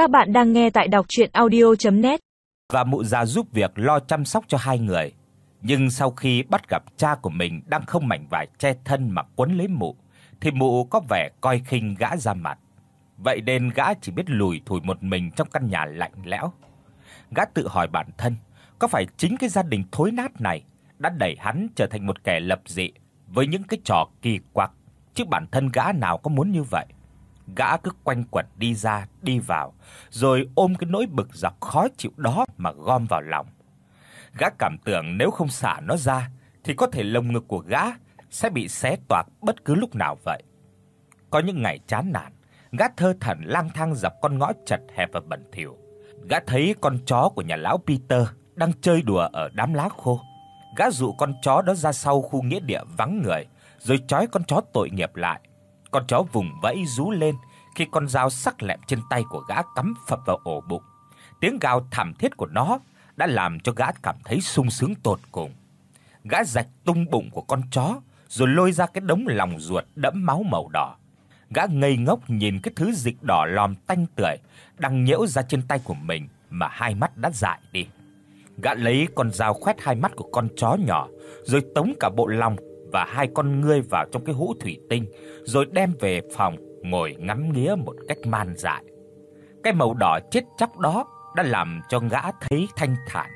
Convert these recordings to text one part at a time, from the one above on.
Các bạn đang nghe tại đọc audio net Và mụ già giúp việc lo chăm sóc cho hai người. Nhưng sau khi bắt gặp cha của mình đang không mảnh vải che thân mà quấn lấy mụ, thì mụ có vẻ coi khinh gã ra mặt. Vậy nên gã chỉ biết lùi thủi một mình trong căn nhà lạnh lẽo. Gã tự hỏi bản thân, có phải chính cái gia đình thối nát này đã đẩy hắn trở thành một kẻ lập dị với những cái trò kỳ quặc, chứ bản thân gã nào có muốn như vậy. Gã cứ quanh quẩn đi ra, đi vào, rồi ôm cái nỗi bực dọc khó chịu đó mà gom vào lòng. Gã cảm tưởng nếu không xả nó ra thì có thể lồng ngực của gã sẽ bị xé toạc bất cứ lúc nào vậy. Có những ngày chán nản, gã thơ thẩn lang thang dọc con ngõ chật hẹp và bẩn thỉu. Gã thấy con chó của nhà lão Peter đang chơi đùa ở đám lá khô. Gã dụ con chó đó ra sau khu nghĩa địa vắng người, rồi trói con chó tội nghiệp lại. Con chó vùng vẫy rú lên khi con dao sắc lẹm trên tay của gã cắm phập vào ổ bụng. Tiếng gào thảm thiết của nó đã làm cho gã cảm thấy sung sướng tột cùng. Gã rạch tung bụng của con chó, rồi lôi ra cái đống lòng ruột đẫm máu màu đỏ. Gã ngây ngốc nhìn cái thứ dịch đỏ lòm tanh tưởi đang nhễu ra trên tay của mình mà hai mắt đã dại đi. Gã lấy con dao khoét hai mắt của con chó nhỏ, rồi tống cả bộ lòng và hai con ngươi vào trong cái hũ thủy tinh, rồi đem về phòng ngồi ngắm nghía một cách man dại. Cái màu đỏ chết chóc đó đã làm cho gã thấy thanh thản.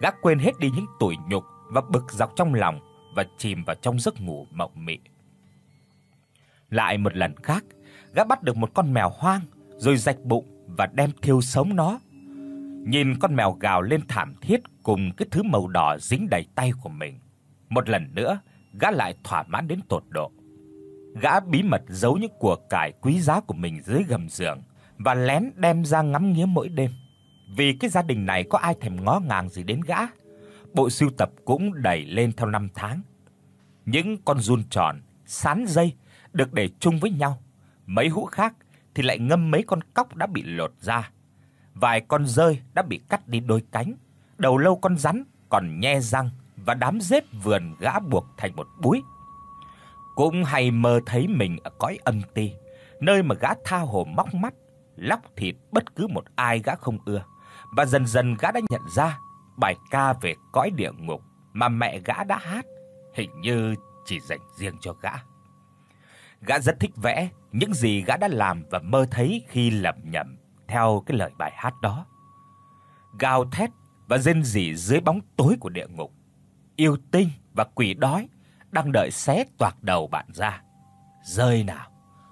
Gã quên hết đi những tủi nhục và bực dọc trong lòng và chìm vào trong giấc ngủ mộng mị. Lại một lần khác, gã bắt được một con mèo hoang rồi rạch bụng và đem thiêu sống nó. Nhìn con mèo gào lên thảm thiết cùng cái thứ màu đỏ dính đầy tay của mình. Một lần nữa, gã lại thỏa mãn đến tột độ. Gã bí mật giấu những của cải quý giá của mình dưới gầm giường và lén đem ra ngắm nghía mỗi đêm. Vì cái gia đình này có ai thèm ngó ngàng gì đến gã. Bộ sưu tập cũng đẩy lên theo năm tháng. Những con run tròn, sán dây được để chung với nhau, mấy hũ khác thì lại ngâm mấy con cóc đã bị lột ra. Vài con rơi đã bị cắt đi đôi cánh, đầu lâu con rắn còn nhe răng và đám rết vườn gã buộc thành một búi. Cũng hay mơ thấy mình ở cõi âm ti, nơi mà gã tha hồ móc mắt, lóc thịt bất cứ một ai gã không ưa. Và dần dần gã đã nhận ra bài ca về cõi địa ngục mà mẹ gã đã hát hình như chỉ dành riêng cho gã. Gã rất thích vẽ những gì gã đã làm và mơ thấy khi lẩm nhẩm theo cái lời bài hát đó. Gào thét và rên rỉ dưới bóng tối của địa ngục. Yêu tinh và quỷ đói đang đợi xé toạc đầu bạn ra. Rơi nào,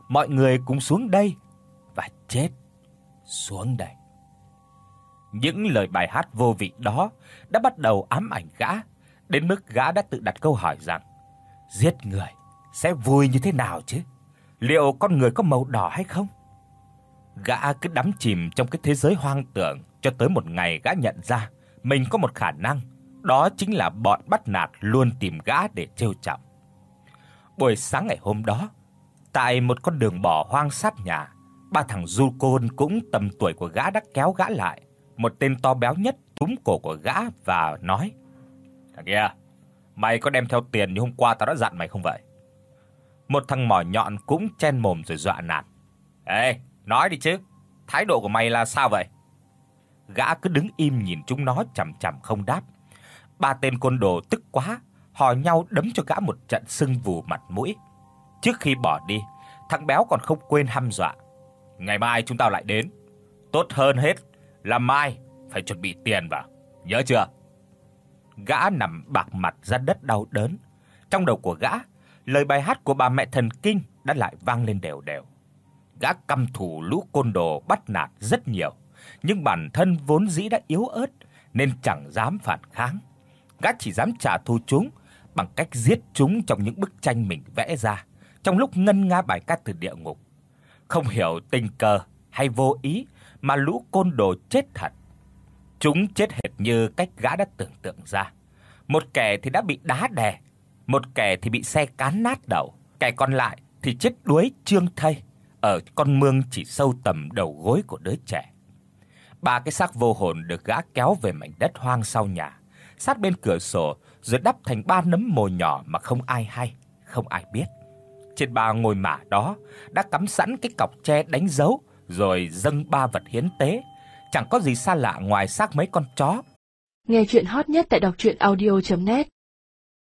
mọi người cùng xuống đây và chết xuống đây. Những lời bài hát vô vị đó đã bắt đầu ám ảnh gã, đến mức gã đã tự đặt câu hỏi rằng giết người sẽ vui như thế nào chứ? Liệu con người có màu đỏ hay không? Gã cứ đắm chìm trong cái thế giới hoang tưởng cho tới một ngày gã nhận ra mình có một khả năng, đó chính là bọn bắt nạt luôn tìm gã để trêu chọc. Buổi sáng ngày hôm đó, tại một con đường bỏ hoang sát nhà, ba thằng du côn cũng tầm tuổi của gã đã kéo gã lại, một tên to béo nhất túm cổ của gã và nói: "Thằng kia, mày có đem theo tiền như hôm qua tao đã dặn mày không vậy?" Một thằng mỏ nhọn cũng chen mồm rồi dọa nạt: "Ê, nói đi chứ, thái độ của mày là sao vậy?" Gã cứ đứng im nhìn chúng nó chằm chằm không đáp. Ba tên côn đồ tức quá, hò nhau đấm cho gã một trận sưng vù mặt mũi. Trước khi bỏ đi, thằng béo còn không quên hăm dọa: "Ngày mai chúng tao lại đến, tốt hơn hết là mai phải chuẩn bị tiền vào, nhớ chưa?" Gã nằm bạc mặt ra đất đau đớn. Trong đầu của gã, lời bài hát của bà mẹ thần kinh đã lại vang lên đều đều. Gã căm thù lũ côn đồ bắt nạt rất nhiều, nhưng bản thân vốn dĩ đã yếu ớt nên chẳng dám phản kháng. Gã chỉ dám trả thù chúng bằng cách giết chúng trong những bức tranh mình vẽ ra, trong lúc ngân nga bài ca từ địa ngục. Không hiểu tình cờ hay vô ý mà lũ côn đồ chết thật. Chúng chết hệt như cách gã đã tưởng tượng ra. Một kẻ thì đã bị đá đè, một kẻ thì bị xe cán nát đầu, kẻ còn lại thì chết đuối trương thây ở con mương chỉ sâu tầm đầu gối của đứa trẻ. Ba cái xác vô hồn được gã kéo về mảnh đất hoang sau nhà, sát bên cửa sổ rồi đắp thành ba nấm mồ nhỏ mà không ai hay, không ai biết. Trên ba ngôi mả đó đã cắm sẵn cái cọc tre đánh dấu rồi dâng ba vật hiến tế, chẳng có gì xa lạ ngoài xác mấy con chó. Nghe chuyện hot nhất tại đọc audio net